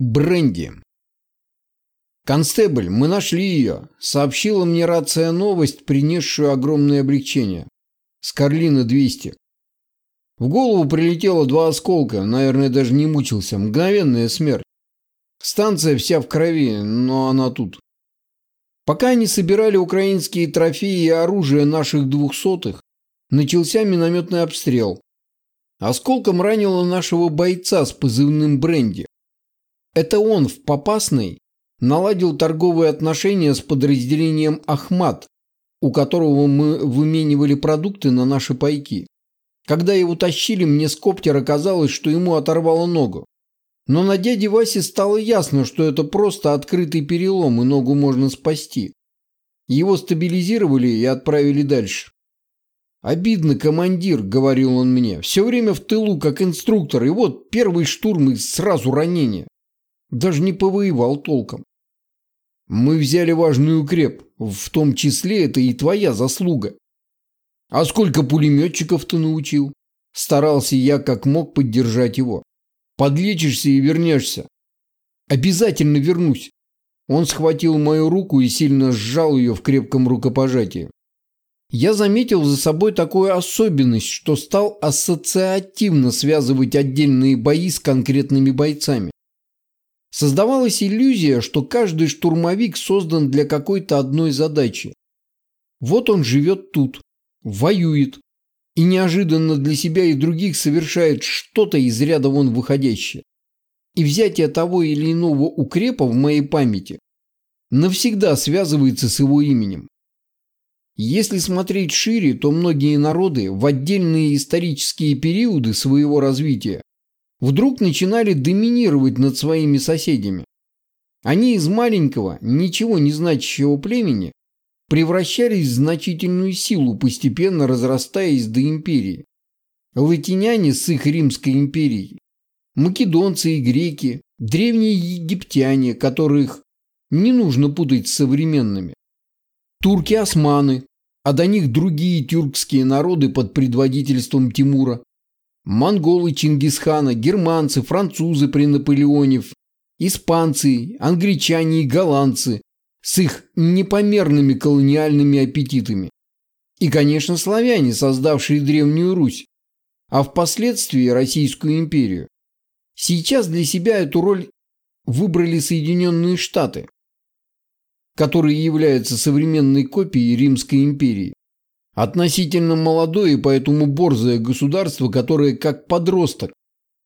Бренди. «Констебль, мы нашли ее», — сообщила мне рация новость, принесшую огромное облегчение. С Карлина 200. В голову прилетело два осколка, наверное, даже не мучился. Мгновенная смерть. Станция вся в крови, но она тут. Пока они собирали украинские трофеи и оружие наших двухсотых, начался минометный обстрел. Осколком ранило нашего бойца с позывным Бренди. Это он в Попасной наладил торговые отношения с подразделением «Ахмат», у которого мы выменивали продукты на наши пайки. Когда его тащили, мне с коптера казалось, что ему оторвало ногу. Но на дяде Васе стало ясно, что это просто открытый перелом, и ногу можно спасти. Его стабилизировали и отправили дальше. «Обидно, командир», — говорил он мне, — «все время в тылу, как инструктор, и вот первый штурм и сразу ранение». Даже не повоевал толком. Мы взяли важную креп, в том числе это и твоя заслуга. А сколько пулеметчиков ты научил? Старался я как мог поддержать его. Подлечишься и вернешься. Обязательно вернусь. Он схватил мою руку и сильно сжал ее в крепком рукопожатии. Я заметил за собой такую особенность, что стал ассоциативно связывать отдельные бои с конкретными бойцами. Создавалась иллюзия, что каждый штурмовик создан для какой-то одной задачи. Вот он живет тут, воюет, и неожиданно для себя и других совершает что-то из ряда вон выходящее. И взятие того или иного укрепа в моей памяти навсегда связывается с его именем. Если смотреть шире, то многие народы в отдельные исторические периоды своего развития вдруг начинали доминировать над своими соседями. Они из маленького, ничего не значащего племени превращались в значительную силу, постепенно разрастаясь до империи. Латиняне с их Римской империей, македонцы и греки, древние египтяне, которых не нужно путать с современными, турки-османы, а до них другие тюркские народы под предводительством Тимура, монголы Чингисхана, германцы, французы при Наполеоне, испанцы, англичане и голландцы с их непомерными колониальными аппетитами. И, конечно, славяне, создавшие Древнюю Русь, а впоследствии Российскую империю. Сейчас для себя эту роль выбрали Соединенные Штаты, которые являются современной копией Римской империи. Относительно молодое и поэтому борзое государство, которое как подросток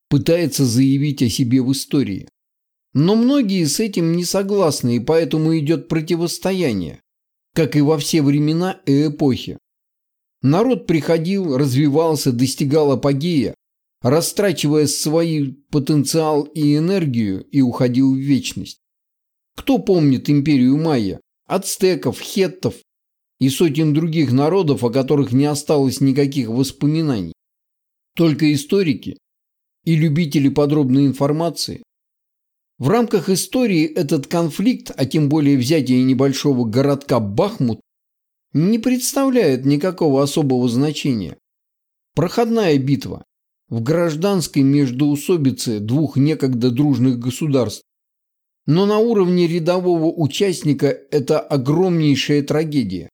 пытается заявить о себе в истории. Но многие с этим не согласны, и поэтому идет противостояние, как и во все времена и эпохи. Народ приходил, развивался, достигал апогея, растрачивая свой потенциал и энергию и уходил в вечность. Кто помнит империю майя? Ацтеков, хеттов, и сотен других народов, о которых не осталось никаких воспоминаний. Только историки и любители подробной информации. В рамках истории этот конфликт, а тем более взятие небольшого городка Бахмут, не представляет никакого особого значения. Проходная битва в гражданской междоусобице двух некогда дружных государств. Но на уровне рядового участника это огромнейшая трагедия.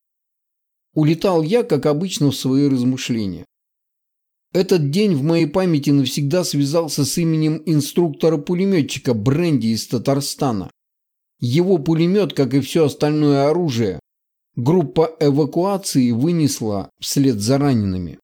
Улетал я, как обычно, в свои размышления. Этот день в моей памяти навсегда связался с именем инструктора-пулеметчика Бренди из Татарстана. Его пулемет, как и все остальное оружие, группа эвакуации вынесла вслед за ранеными.